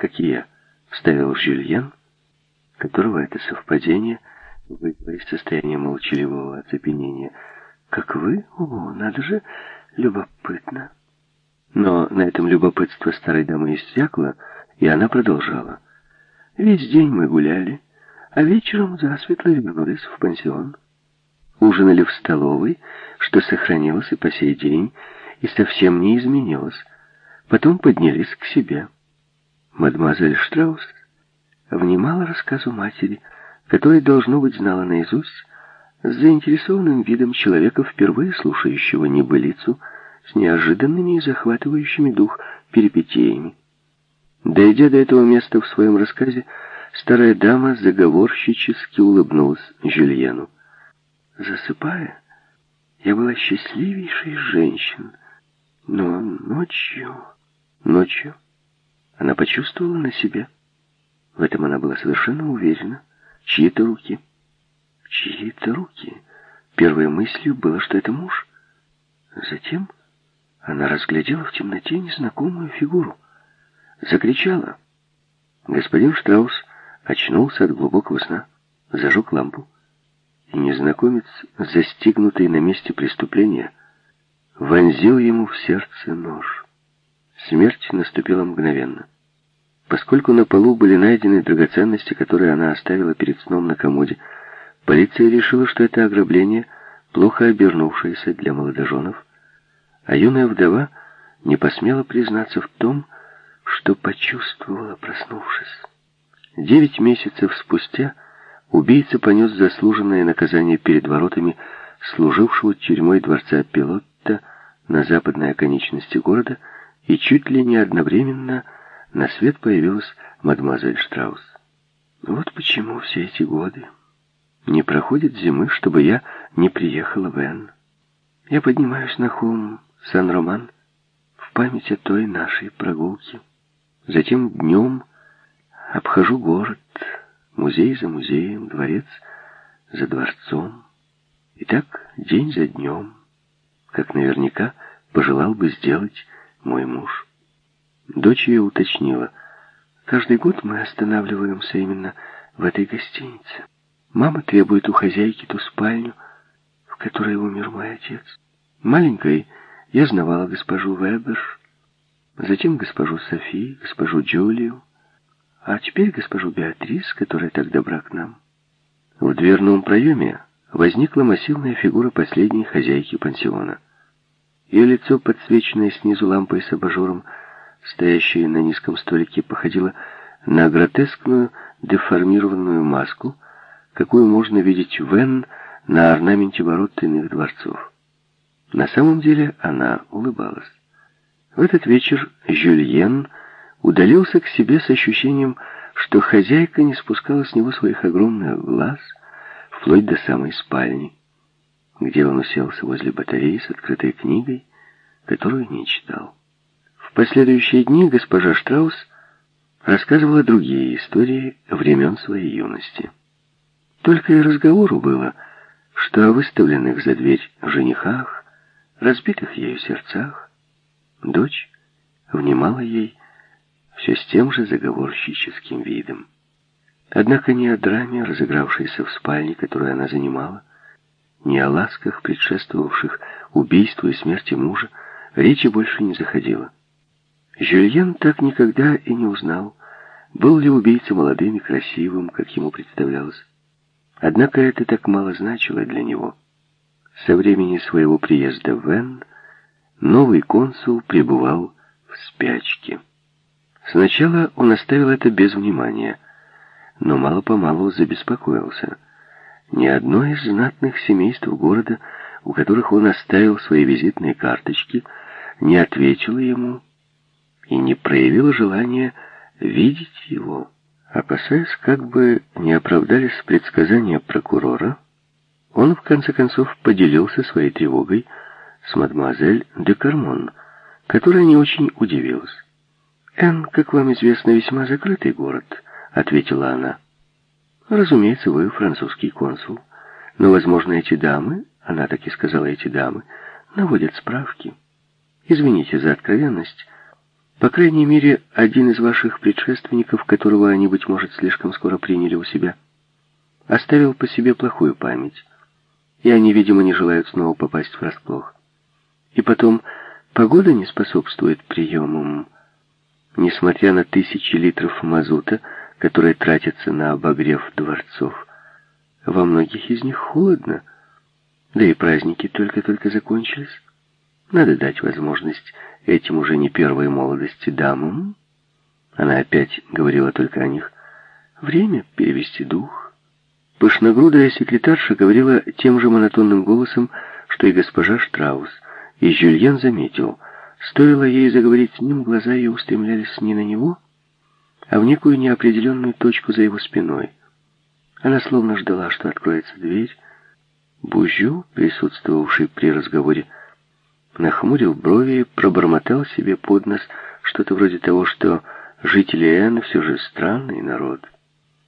как и я», — вставил Жюльен, которого это совпадение вызвало из состояния молчаливого оцепенения. «Как вы? О, надо же, любопытно». Но на этом любопытство старой дамы иссякло, и она продолжала. «Весь день мы гуляли, а вечером засветло вернулись в пансион. Ужинали в столовой, что сохранилось и по сей день, и совсем не изменилось. Потом поднялись к себе. Мадемуазель Штраус внимала рассказу матери, которая, должно быть, знала наизусть, с заинтересованным видом человека, впервые слушающего небылицу, с неожиданными и захватывающими дух перипетиями. Дойдя до этого места в своем рассказе, старая дама заговорщически улыбнулась Жюльену. Засыпая, я была счастливейшей женщин, но ночью... Ночью она почувствовала на себе. В этом она была совершенно уверена. Чьи-то руки. Чьи-то руки. Первой мыслью было, что это муж. Затем она разглядела в темноте незнакомую фигуру. Закричала. Господин Штраус очнулся от глубокого сна, зажег лампу, и незнакомец, застигнутый на месте преступления, вонзил ему в сердце нож. Смерть наступила мгновенно. Поскольку на полу были найдены драгоценности, которые она оставила перед сном на комоде, полиция решила, что это ограбление, плохо обернувшееся для молодоженов, а юная вдова не посмела признаться в том, что почувствовала, проснувшись. Девять месяцев спустя убийца понес заслуженное наказание перед воротами служившего тюрьмой дворца Пилотта на западной оконечности города, и чуть ли не одновременно на свет появилась мадемуазель Штраус. Вот почему все эти годы не проходит зимы, чтобы я не приехала в Энн. Я поднимаюсь на холм Сан-Роман в память о той нашей прогулке. Затем днем обхожу город, музей за музеем, дворец за дворцом. И так день за днем, как наверняка пожелал бы сделать мой муж. Дочь ее уточнила. Каждый год мы останавливаемся именно в этой гостинице. Мама требует у хозяйки ту спальню, в которой умер мой отец. Маленькой я знавала госпожу Вебер, затем госпожу Софи, госпожу Джулию, а теперь госпожу Беатрис, которая так добра к нам. В дверном проеме возникла массивная фигура последней хозяйки пансиона. Ее лицо, подсвеченное снизу лампой с абажуром, стоящее на низком столике, походило на гротескную деформированную маску, какую можно видеть в Н на орнаменте ворот иных дворцов. На самом деле она улыбалась. В этот вечер Жюльен удалился к себе с ощущением, что хозяйка не спускала с него своих огромных глаз вплоть до самой спальни, где он уселся возле батареи с открытой книгой, которую не читал. В последующие дни госпожа Штраус рассказывала другие истории времен своей юности. Только и разговору было, что о выставленных за дверь женихах, разбитых ею сердцах, дочь внимала ей все с тем же заговорщическим видом. Однако ни о драме, разыгравшейся в спальне, которую она занимала, ни о ласках, предшествовавших убийству и смерти мужа, речи больше не заходило. Жюльен так никогда и не узнал, был ли убийца молодым и красивым, как ему представлялось. Однако это так мало значило для него. Со времени своего приезда в Вен новый консул пребывал в спячке. Сначала он оставил это без внимания, но мало-помалу забеспокоился. Ни одно из знатных семейств города, у которых он оставил свои визитные карточки, не ответило ему и не проявило желания видеть его. Опасаясь, как бы не оправдались предсказания прокурора, он, в конце концов, поделился своей тревогой с мадемуазель де Кармон, которая не очень удивилась. «Эн, как вам известно, весьма закрытый город», — ответила она. «Разумеется, вы французский консул, но, возможно, эти дамы, она так и сказала, эти дамы, наводят справки. Извините за откровенность, По крайней мере, один из ваших предшественников, которого они, быть может, слишком скоро приняли у себя, оставил по себе плохую память, и они, видимо, не желают снова попасть врасплох. И потом, погода не способствует приемам. Несмотря на тысячи литров мазута, которые тратятся на обогрев дворцов, во многих из них холодно, да и праздники только-только закончились. Надо дать возможность этим уже не первой молодости дамам. Она опять говорила только о них. Время перевести дух. Пышногрудая секретарша говорила тем же монотонным голосом, что и госпожа Штраус. И Жюльен заметил, стоило ей заговорить с ним, глаза ее устремлялись не на него, а в некую неопределенную точку за его спиной. Она словно ждала, что откроется дверь. Бужю, присутствовавший при разговоре, нахмурил брови и пробормотал себе под нос что-то вроде того, что жители Эна все же странный народ —